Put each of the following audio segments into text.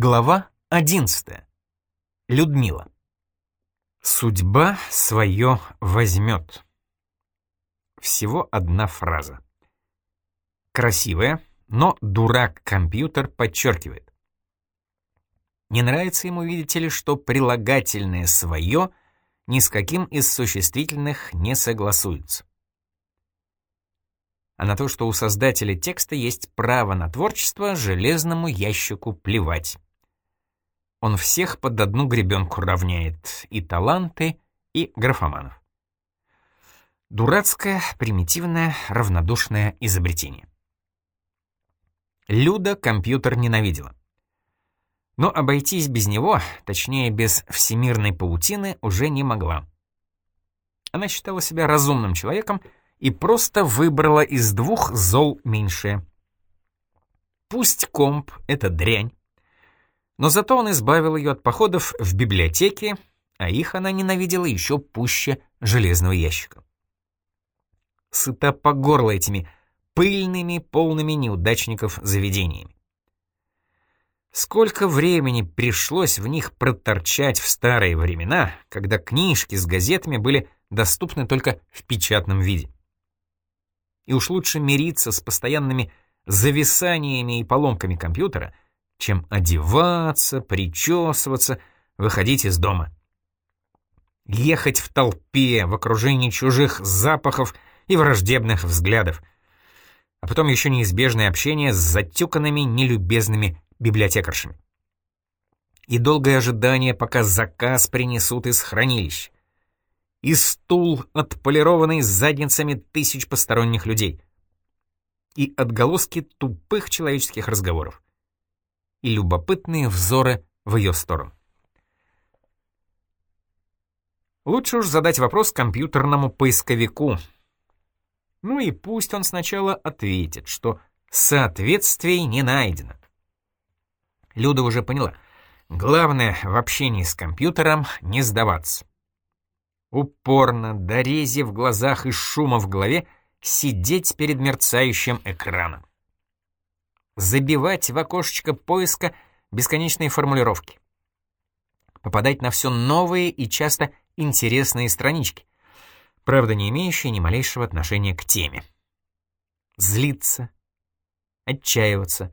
Глава 11. Людмила. Судьба свое возьмет. Всего одна фраза. Красивая, но дурак-компьютер подчеркивает. Не нравится ему, видите ли, что прилагательное «свое» ни с каким из существительных не согласуется. А на то, что у создателя текста есть право на творчество, железному ящику плевать. Он всех под одну гребенку равняет, и таланты, и графоманов. Дурацкое, примитивное, равнодушное изобретение. Люда компьютер ненавидела. Но обойтись без него, точнее без всемирной паутины, уже не могла. Она считала себя разумным человеком и просто выбрала из двух зол меньшее. Пусть комп — это дрянь, но зато он избавил ее от походов в библиотеки, а их она ненавидела еще пуще железного ящика. Сыта по горло этими пыльными, полными неудачников заведениями. Сколько времени пришлось в них проторчать в старые времена, когда книжки с газетами были доступны только в печатном виде. И уж лучше мириться с постоянными зависаниями и поломками компьютера — чем одеваться, причесываться, выходить из дома. Ехать в толпе, в окружении чужих запахов и враждебных взглядов. А потом еще неизбежное общение с затюканными, нелюбезными библиотекаршами. И долгое ожидание, пока заказ принесут из хранилищ. И стул, отполированный задницами тысяч посторонних людей. И отголоски тупых человеческих разговоров и любопытные взоры в ее сторону. Лучше уж задать вопрос компьютерному поисковику. Ну и пусть он сначала ответит, что соответствий не найдено. Люда уже поняла. Главное в общении с компьютером не сдаваться. Упорно, до рези в глазах и шума в голове, сидеть перед мерцающим экраном забивать в окошечко поиска бесконечные формулировки. Попадать на все новые и часто интересные странички, правда не имеющие ни малейшего отношения к теме. Злиться, отчаиваться,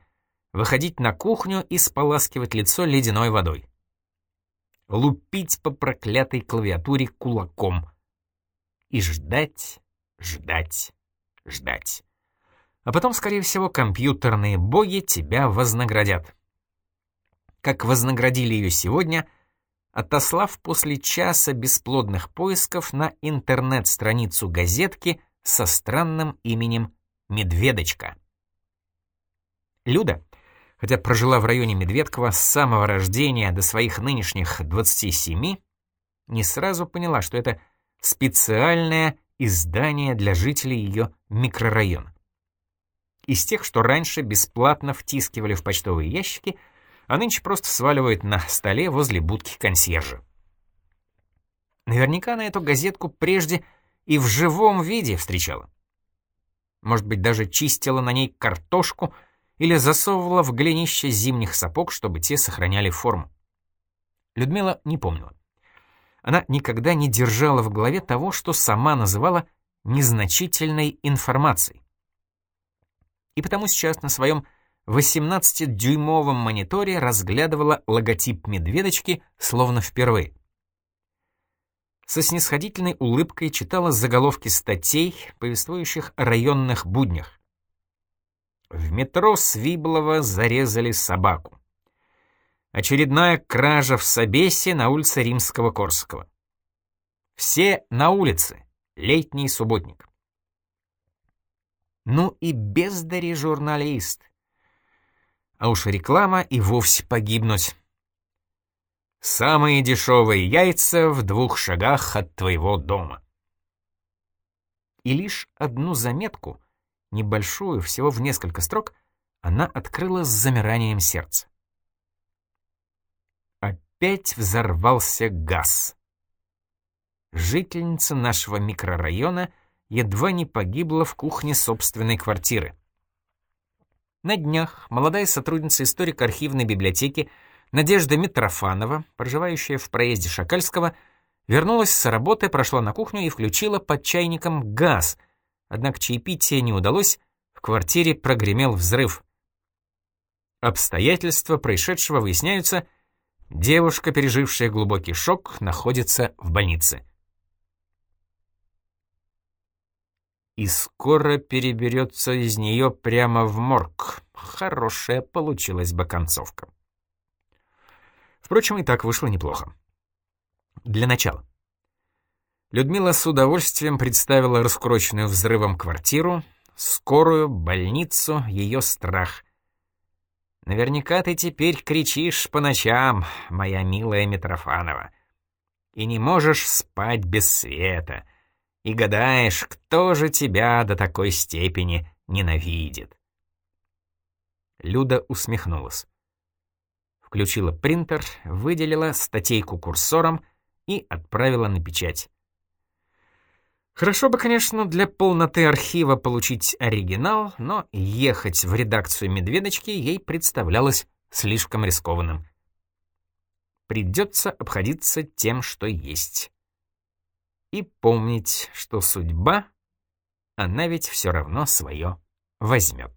выходить на кухню и споласкивать лицо ледяной водой. Лупить по проклятой клавиатуре кулаком. И ждать, ждать, ждать а потом, скорее всего, компьютерные боги тебя вознаградят. Как вознаградили ее сегодня, отослав после часа бесплодных поисков на интернет-страницу газетки со странным именем «Медведочка». Люда, хотя прожила в районе Медведкова с самого рождения до своих нынешних 27, не сразу поняла, что это специальное издание для жителей ее микрорайона из тех, что раньше бесплатно втискивали в почтовые ящики, а нынче просто сваливают на столе возле будки консьержа. Наверняка на эту газетку прежде и в живом виде встречала. Может быть, даже чистила на ней картошку или засовывала в глинище зимних сапог, чтобы те сохраняли форму. Людмила не помнила. Она никогда не держала в голове того, что сама называла незначительной информацией и потому сейчас на своем 18-дюймовом мониторе разглядывала логотип медведочки словно впервые. Со снисходительной улыбкой читала заголовки статей, повествующих о районных буднях. В метро Свиблова зарезали собаку. Очередная кража в Собесе на улице Римского-Корского. Все на улице. Летний субботник. Ну и бездари журналист. А уж реклама и вовсе погибнуть. Самые дешевые яйца в двух шагах от твоего дома. И лишь одну заметку, небольшую, всего в несколько строк, она открыла с замиранием сердца. Опять взорвался газ. Жительница нашего микрорайона — едва не погибла в кухне собственной квартиры. На днях молодая сотрудница историко-архивной библиотеки Надежда Митрофанова, проживающая в проезде Шакальского, вернулась с работы, прошла на кухню и включила под чайником газ. Однако чаепитие не удалось, в квартире прогремел взрыв. Обстоятельства происшедшего выясняются. Девушка, пережившая глубокий шок, находится в больнице. И скоро переберется из нее прямо в морг. Хорошая получилась бы концовка. Впрочем, и так вышло неплохо. Для начала. Людмила с удовольствием представила раскуроченную взрывом квартиру, скорую, больницу, ее страх. Наверняка ты теперь кричишь по ночам, моя милая Митрофанова, и не можешь спать без света, и гадаешь, кто же тебя до такой степени ненавидит. Люда усмехнулась. Включила принтер, выделила статейку курсором и отправила на печать. Хорошо бы, конечно, для полноты архива получить оригинал, но ехать в редакцию «Медведочки» ей представлялось слишком рискованным. Придется обходиться тем, что есть. И помнить, что судьба, она ведь все равно свое возьмет.